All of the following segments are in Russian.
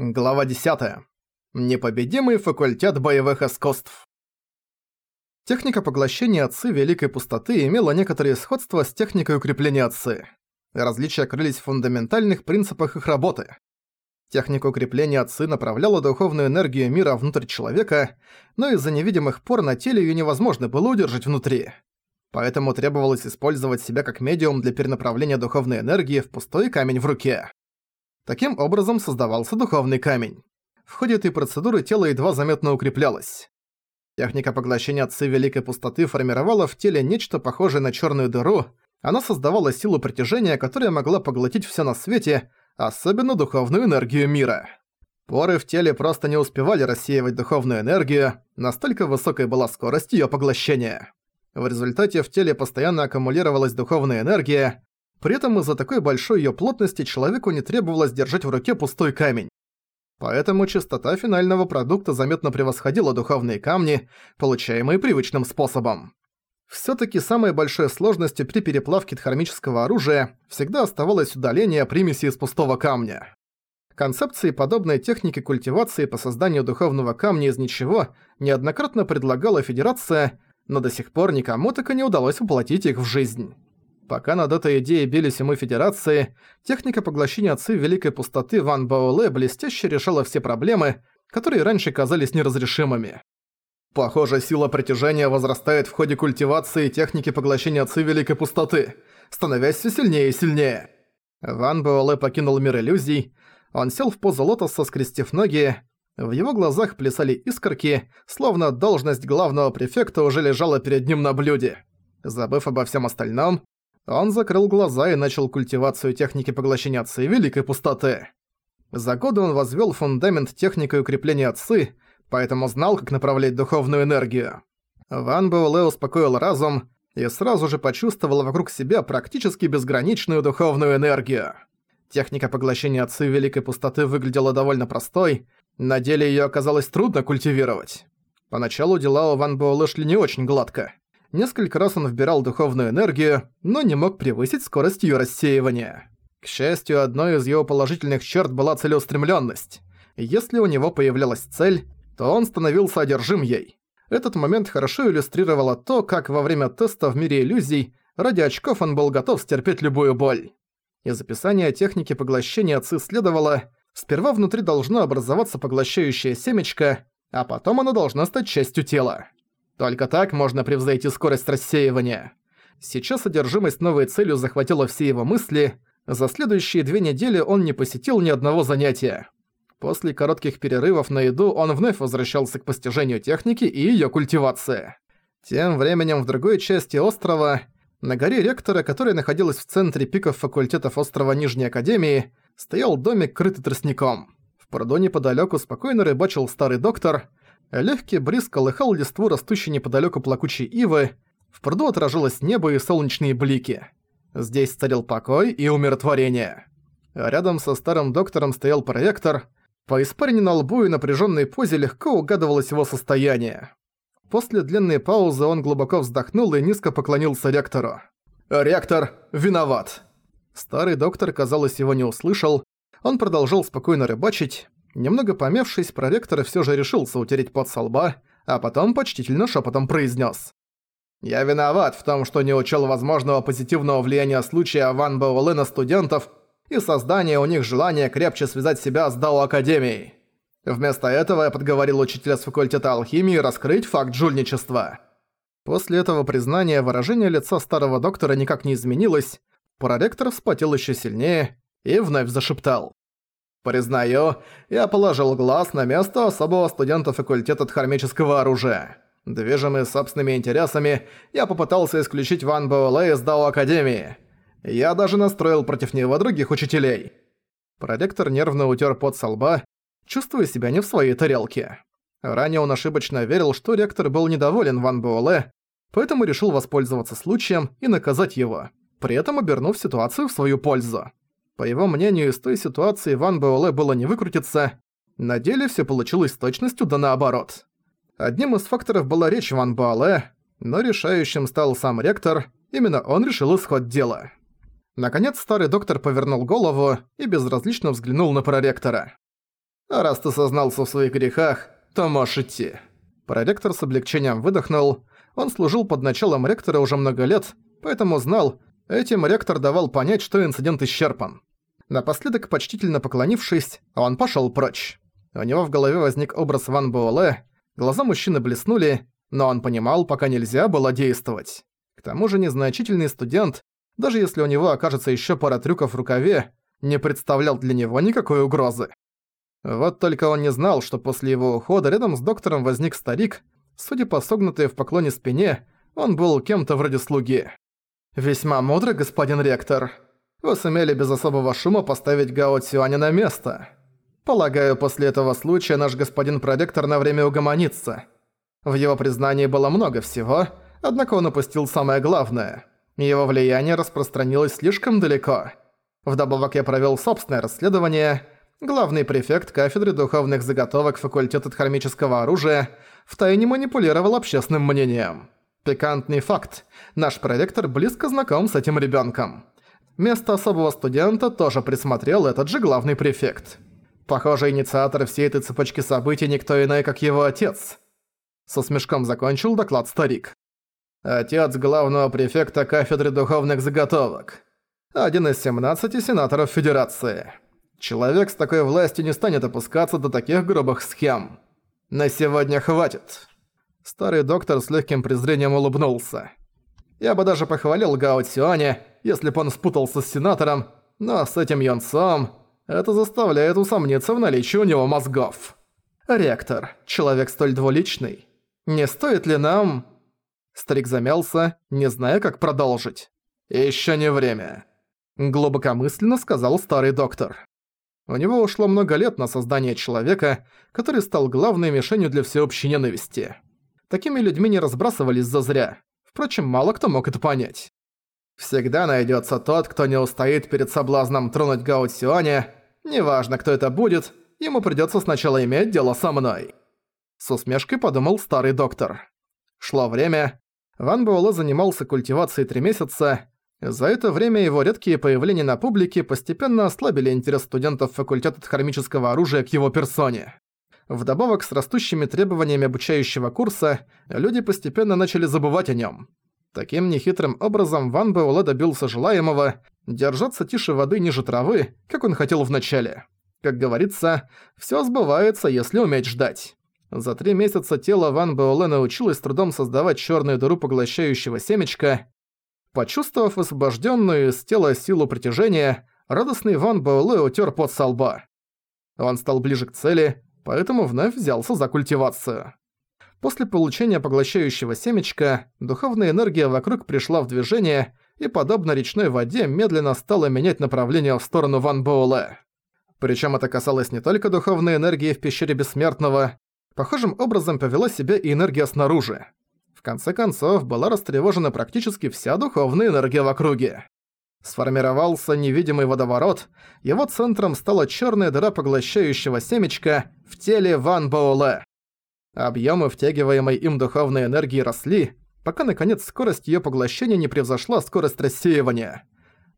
Глава 10. Непобедимый факультет боевых искусств. Техника поглощения отцы Великой Пустоты имела некоторые сходства с техникой укрепления отцы. Различия крылись в фундаментальных принципах их работы. Техника укрепления отцы направляла духовную энергию мира внутрь человека, но из-за невидимых пор на теле ее невозможно было удержать внутри. Поэтому требовалось использовать себя как медиум для перенаправления духовной энергии в пустой камень в руке. Таким образом создавался духовный камень. В ходе этой процедуры тело едва заметно укреплялось. Техника поглощения отцы Великой Пустоты формировала в теле нечто похожее на черную дыру, она создавала силу притяжения, которая могла поглотить все на свете, особенно духовную энергию мира. Поры в теле просто не успевали рассеивать духовную энергию, настолько высокой была скорость ее поглощения. В результате в теле постоянно аккумулировалась духовная энергия, при этом из-за такой большой её плотности человеку не требовалось держать в руке пустой камень. Поэтому частота финального продукта заметно превосходила духовные камни, получаемые привычным способом. Всё-таки самой большой сложностью при переплавке дхармического оружия всегда оставалось удаление примеси из пустого камня. Концепции подобной техники культивации по созданию духовного камня из ничего неоднократно предлагала Федерация, но до сих пор никому так и не удалось воплотить их в жизнь. Пока над этой идеей бились умы Федерации, техника поглощения отцы Великой Пустоты Ван Баоле блестяще решала все проблемы, которые раньше казались неразрешимыми. Похоже, сила притяжения возрастает в ходе культивации техники поглощения отцы Великой Пустоты, становясь все сильнее и сильнее. Ван Буэлэ покинул мир иллюзий, он сел в позу лотоса, скрестив ноги, в его глазах плясали искорки, словно должность главного префекта уже лежала перед ним на блюде. Забыв обо всем остальном, он закрыл глаза и начал культивацию техники поглощения ци Великой Пустоты. За годы он возвёл фундамент техники укрепления ци, поэтому знал, как направлять духовную энергию. Ван Буэлэ успокоил разум и сразу же почувствовал вокруг себя практически безграничную духовную энергию. Техника поглощения ци Великой Пустоты выглядела довольно простой, на деле её оказалось трудно культивировать. Поначалу дела у Ван Буэлэ шли не очень гладко – Несколько раз он вбирал духовную энергию, но не мог превысить скорость ее рассеивания. К счастью, одной из его положительных черт была целеустремленность. Если у него появлялась цель, то он становился одержим ей. Этот момент хорошо иллюстрировало то, как во время теста в мире иллюзий ради очков он был готов стерпеть любую боль. Из описания техники поглощения ЦИ следовало, сперва внутри должно образоваться поглощающее семечко, а потом оно должно стать частью тела. Только так можно превзойти скорость рассеивания. Сейчас одержимость новой целью захватила все его мысли. За следующие две недели он не посетил ни одного занятия. После коротких перерывов на еду он вновь возвращался к постижению техники и её культивации. Тем временем в другой части острова, на горе ректора, которая находилась в центре пиков факультетов острова Нижней Академии, стоял домик, крытый тростником. В пруду неподалёку спокойно рыбачил старый доктор, Легкий бриз колыхал листву растущей неподалеку плакучей ивы, в пруду отражалось небо и солнечные блики. Здесь царил покой и умиротворение. Рядом со старым доктором стоял проектор. По испарине на лбу и напряженной позе легко угадывалось его состояние. После длинной паузы он глубоко вздохнул и низко поклонился ректору. «Ректор виноват!» Старый доктор, казалось, его не услышал. Он продолжал спокойно рыбачить. Немного помявшись, проректор все же решился утереть под со лба, а потом почтительно шепотом произнес: «Я виноват в том, что не учел возможного позитивного влияния случая Ван Баолы на студентов и создания у них желания крепче связать себя с Дао Академией. Вместо этого я подговорил учителя с факультета алхимии раскрыть факт жульничества». После этого признания выражение лица старого доктора никак не изменилось, проректор вспотел еще сильнее и вновь зашептал. Признаю, я положил глаз на место особого студента факультета дхармического оружия. Движимый собственными интересами, я попытался исключить Ван Буэлэ из Дао Академии. Я даже настроил против него других учителей. Проректор нервно утер пот со лба, чувствуя себя не в своей тарелке. Ранее он ошибочно верил, что ректор был недоволен Ван Буэлэ, поэтому решил воспользоваться случаем и наказать его, при этом обернув ситуацию в свою пользу. По его мнению, из той ситуации Ван Буэлэ было не выкрутиться. На деле все получилось с точностью да наоборот. Одним из факторов была речь Ван Буэлэ, но решающим стал сам ректор, именно он решил исход дела. Наконец старый доктор повернул голову и безразлично взглянул на проректора. «А раз ты сознался в своих грехах, то можешь идти». Проректор с облегчением выдохнул. Он служил под началом ректора уже много лет, поэтому знал, этим ректор давал понять, что инцидент исчерпан. Напоследок, почтительно поклонившись, он пошел прочь. У него в голове возник образ Ван Буэлэ, глаза мужчины блеснули, но он понимал, пока нельзя было действовать. К тому же незначительный студент, даже если у него окажется еще пара трюков в рукаве, не представлял для него никакой угрозы. Вот только он не знал, что после его ухода рядом с доктором возник старик, судя по согнутой в поклоне спине, он был кем-то вроде слуги. «Весьма мудрый господин ректор», вы сумели без особого шума поставить Гао Цюаня на место. Полагаю, после этого случая наш господин продектор на время угомонится. В его признании было много всего, однако он упустил самое главное. Его влияние распространилось слишком далеко. Вдобавок я провёл собственное расследование. Главный префект кафедры духовных заготовок факультета хромического оружия втайне манипулировал общественным мнением. Пикантный факт. Наш проректор близко знаком с этим ребёнком. Место особого студента тоже присмотрел этот же главный префект. Похоже, инициатор всей этой цепочки событий никто иной, как его отец. Со смешком закончил доклад старик. Отец главного префекта кафедры духовных заготовок. Один из 17 сенаторов Федерации. Человек с такой властью не станет опускаться до таких грубых схем. На сегодня хватит. Старый доктор с легким презрением улыбнулся. Я бы даже похвалил Гао Цюаня, если бы он спутался с сенатором, но с этим юнцом это заставляет усомниться в наличии у него мозгов. «Ректор, человек столь двуличный. Не стоит ли нам...» Старик замялся, не зная, как продолжить. «Ещё не время», — глубокомысленно сказал старый доктор. У него ушло много лет на создание человека, который стал главной мишенью для всеобщей ненависти. Такими людьми не разбрасывались зазря. Впрочем, мало кто мог это понять. Всегда найдется тот, кто не устоит перед соблазном тронуть Гао Сюаня. Неважно, кто это будет, ему придется сначала иметь дело со мной. С усмешкой подумал старый доктор. Шло время. Ван Буэлэ занимался культивацией три месяца. За это время его редкие появления на публике постепенно ослабили интерес студентов факультета хромического оружия к его персоне. Вдобавок, с растущими требованиями обучающего курса, люди постепенно начали забывать о нем. Таким нехитрым образом Ван Буэлэ добился желаемого держаться тише воды ниже травы, как он хотел вначале. Как говорится, все сбывается, если уметь ждать. За три месяца тело Ван Буэлэ научилось трудом создавать черную дыру поглощающего семечка. Почувствовав освобожденную из тела силу притяжения, радостный Ван Буэлэ утер под со лба. Он стал ближе к цели, поэтому вновь взялся за культивацию. После получения поглощающего семечка, духовная энергия вокруг пришла в движение и, подобно речной воде, медленно стала менять направление в сторону Ван Боула. Причем это касалось не только духовной энергии в пещере Бессмертного. Похожим образом повела себя и энергия снаружи. В конце концов, была растревожена практически вся духовная энергия в округе. Сформировался невидимый водоворот, его центром стала черная дыра поглощающего семечка в теле Ван Боула. Объёмы втягиваемой им духовной энергии росли, пока, наконец, скорость её поглощения не превзошла скорость рассеивания.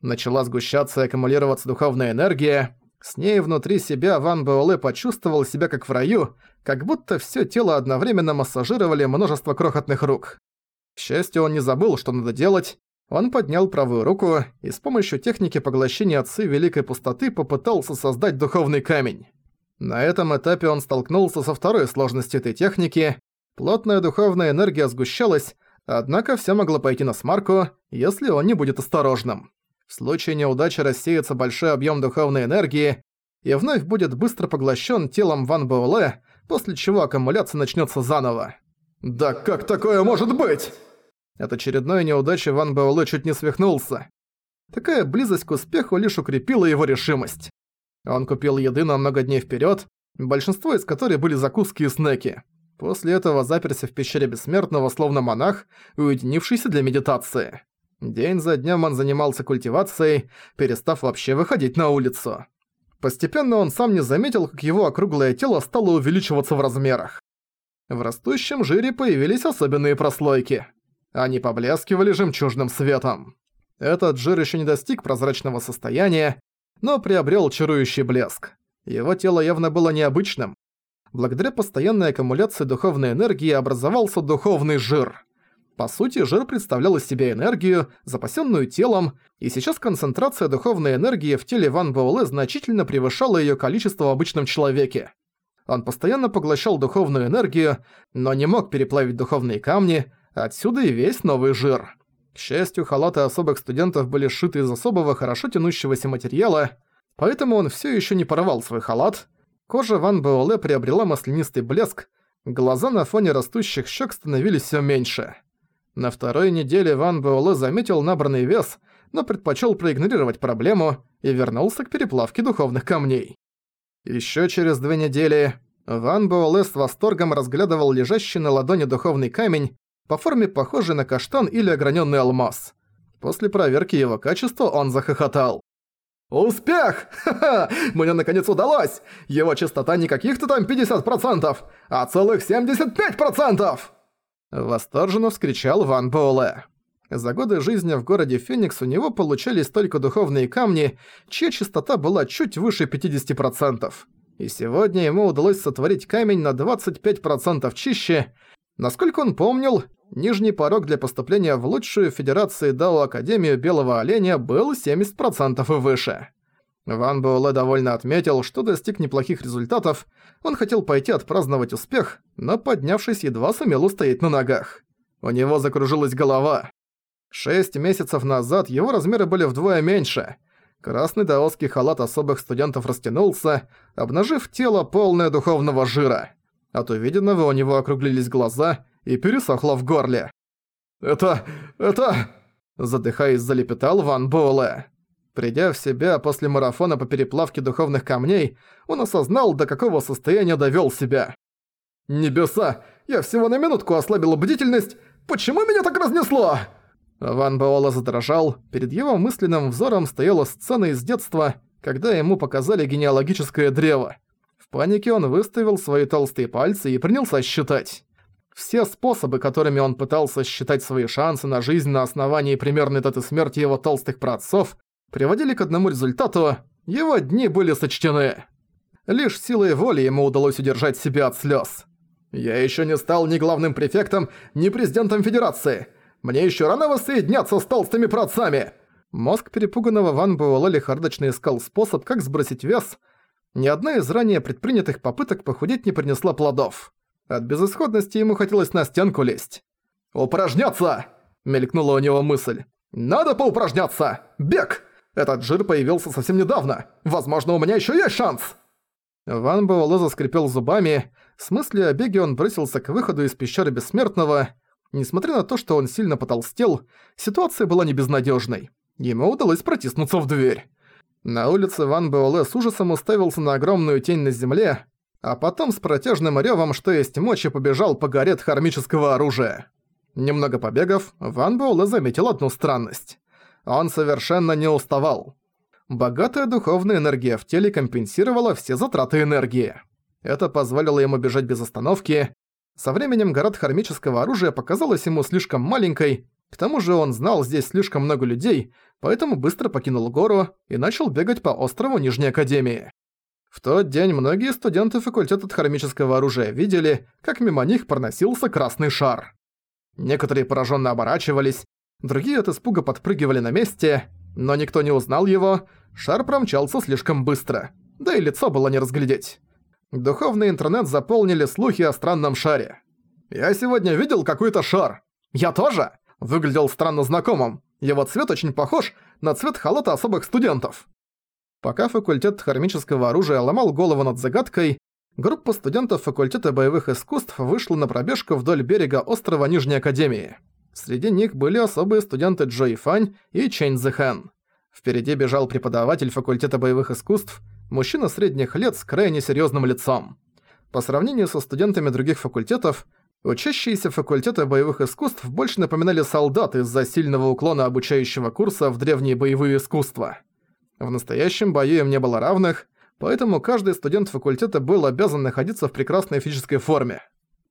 Начала сгущаться и аккумулироваться духовная энергия. С ней внутри себя Ван Буэлэ почувствовал себя как в раю, как будто всё тело одновременно массажировали множество крохотных рук. К счастью, он не забыл, что надо делать. Он поднял правую руку и с помощью техники поглощения Отцы Великой Пустоты попытался создать духовный камень. На этом этапе он столкнулся со второй сложностью этой техники. Плотная духовная энергия сгущалась, однако все могло пойти на смарку, если он не будет осторожным. В случае неудачи рассеется большой объем духовной энергии и вновь будет быстро поглощен телом Ван Боуле, после чего аккумуляция начнется заново. «Да как такое может быть?» От очередной неудачи Ван Боуле чуть не свихнулся. Такая близость к успеху лишь укрепила его решимость. Он купил еды на много дней вперед, большинство из которой были закуски и снеки. После этого заперся в пещере Бессмертного, словно монах, уединившийся для медитации. День за днем он занимался культивацией, перестав вообще выходить на улицу. Постепенно он сам не заметил, как его округлое тело стало увеличиваться в размерах. В растущем жире появились особенные прослойки. Они поблескивали жемчужным светом. Этот жир еще не достиг прозрачного состояния, но приобрел чарующий блеск. Его тело явно было необычным. Благодаря постоянной аккумуляции духовной энергии образовался духовный жир. По сути, жир представлял из себя энергию, запасенную телом, и сейчас концентрация духовной энергии в теле Ван Буэлэ значительно превышала ее количество в обычном человеке. Он постоянно поглощал духовную энергию, но не мог переплавить духовные камни, отсюда и весь новый жир. К счастью, халаты особых студентов были сшиты из особого, хорошо тянущегося материала, поэтому он все еще не порвал свой халат. Кожа Ван Буэлэ приобрела маслянистый блеск, глаза на фоне растущих щек становились все меньше. На второй неделе Ван Буэлэ заметил набранный вес, но предпочел проигнорировать проблему и вернулся к переплавке духовных камней. Еще через две недели Ван Буэлэ с восторгом разглядывал лежащий на ладони духовный камень, по форме похожий на каштан или ограненный алмаз. После проверки его качества он захохотал. «Успех! Ха-ха! Мне наконец удалось! Его частота не каких-то там 50%, а целых 75%!» Восторженно вскричал Ван Боле. За годы жизни в городе Феникс у него получались только духовные камни, чья частота была чуть выше 50%. И сегодня ему удалось сотворить камень на 25% чище. Насколько он помнил, Нижний порог для поступления в лучшую Федерации Дао Академию Белого Оленя был 70% и выше. Ван Буэлэ довольно отметил, что достиг неплохих результатов, он хотел пойти отпраздновать успех, но, поднявшись, едва сумел устоять на ногах. У него закружилась голова. Шесть месяцев назад его размеры были вдвое меньше. Красный даосский халат особых студентов растянулся, обнажив тело полное духовного жира. От увиденного у него округлились глаза, и пересохло в горле. «Это... это...» задыхаясь, залепетал Ван Буэлэ. Придя в себя после марафона по переплавке духовных камней, он осознал, до какого состояния довёл себя. «Небеса! Я всего на минутку ослабил бдительность! Почему меня так разнесло?» Ван Буэлэ задрожал. Перед его мысленным взором стояла сцена из детства, когда ему показали генеалогическое древо. В панике он выставил свои толстые пальцы и принялся считать. Все способы, которыми он пытался считать свои шансы на жизнь на основании примерной даты смерти его толстых праотцов, приводили к одному результату – его дни были сочтены. Лишь силой воли ему удалось удержать себя от слез. «Я еще не стал ни главным префектом, ни президентом Федерации. Мне еще рано воссоединяться с толстыми праотцами!» Мозг перепуганного Ван Буэлла лихардочно искал способ, как сбросить вес. Ни одна из ранее предпринятых попыток похудеть не принесла плодов. От безысходности ему хотелось на стенку лезть. «Упражняться!» – мелькнула у него мысль. «Надо поупражняться! Бег! Этот жир появился совсем недавно! Возможно, у меня еще есть шанс!» Ван Буэлэ заскрипел зубами. С мыслью о беге он бросился к выходу из пещеры Бессмертного. Несмотря на то, что он сильно потолстел, ситуация была не безнадежной. Ему удалось протиснуться в дверь. На улице Ван Буэлэ с ужасом уставился на огромную тень на земле, а потом с протяжным рёвом, что есть мочи, побежал по горе от хармического оружия. Немного побегов, Ван Боула заметил одну странность. Он совершенно не уставал. Богатая духовная энергия в теле компенсировала все затраты энергии. Это позволило ему бежать без остановки. Со временем гора хармического оружия показалась ему слишком маленькой, к тому же он знал здесь слишком много людей, поэтому быстро покинул гору и начал бегать по острову Нижней Академии. В тот день многие студенты факультета хромического оружия видели, как мимо них проносился красный шар. Некоторые пораженно оборачивались, другие от испуга подпрыгивали на месте, но никто не узнал его, шар промчался слишком быстро, да и лицо было не разглядеть. Духовный интернет заполнили слухи о странном шаре. «Я сегодня видел какой-то шар!» «Я тоже!» Выглядел странно знакомым. Его цвет очень похож на цвет халата особых студентов. Пока факультет хромического оружия ломал голову над загадкой, группа студентов факультета боевых искусств вышла на пробежку вдоль берега острова Нижней Академии. Среди них были особые студенты Джои Фань и Чэнь Зэхэн. Впереди бежал преподаватель факультета боевых искусств, мужчина средних лет с крайне серьезным лицом. По сравнению со студентами других факультетов, учащиеся факультета боевых искусств больше напоминали солдат из-за сильного уклона обучающего курса в древние боевые искусства. В настоящем бою им не было равных, поэтому каждый студент факультета был обязан находиться в прекрасной физической форме.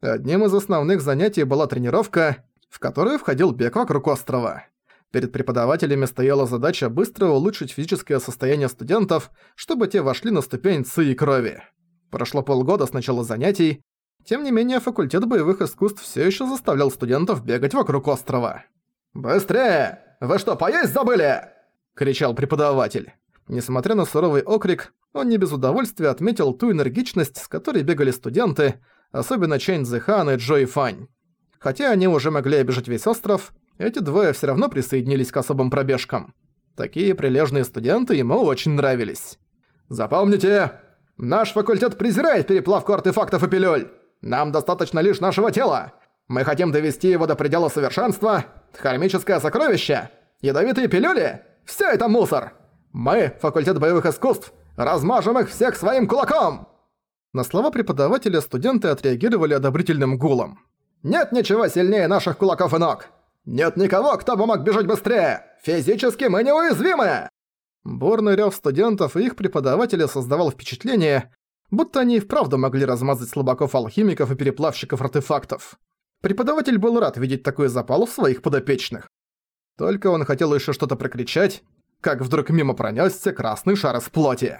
Одним из основных занятий была тренировка, в которую входил бег вокруг острова. Перед преподавателями стояла задача быстро улучшить физическое состояние студентов, чтобы те вошли на ступень ци и крови. Прошло полгода с начала занятий, тем не менее факультет боевых искусств все еще заставлял студентов бегать вокруг острова. «Быстрее! Вы что, поесть забыли?» кричал преподаватель. Несмотря на суровый окрик, он не без удовольствия отметил ту энергичность, с которой бегали студенты, особенно Чэнь Зихан и Джои Фань. Хотя они уже могли обижать весь остров, эти двое все равно присоединились к особым пробежкам. Такие прилежные студенты ему очень нравились. «Запомните, наш факультет презирает переплавку артефактов и пилюль. Нам достаточно лишь нашего тела. Мы хотим довести его до предела совершенства. Хармическое сокровище. Ядовитые пилюли. Все это мусор! Мы, факультет боевых искусств, размажем их всех своим кулаком!» На слова преподавателя студенты отреагировали одобрительным гулом. «Нет ничего сильнее наших кулаков и ног! Нет никого, кто бы мог бежать быстрее! Физически мы неуязвимы!» Бурный рёв студентов и их преподавателя создавал впечатление, будто они и вправду могли размазать слабаков-алхимиков и переплавщиков-артефактов. Преподаватель был рад видеть такой запал в своих подопечных. Только он хотел еще что-то прокричать, как вдруг мимо пронесся красный шар из плоти.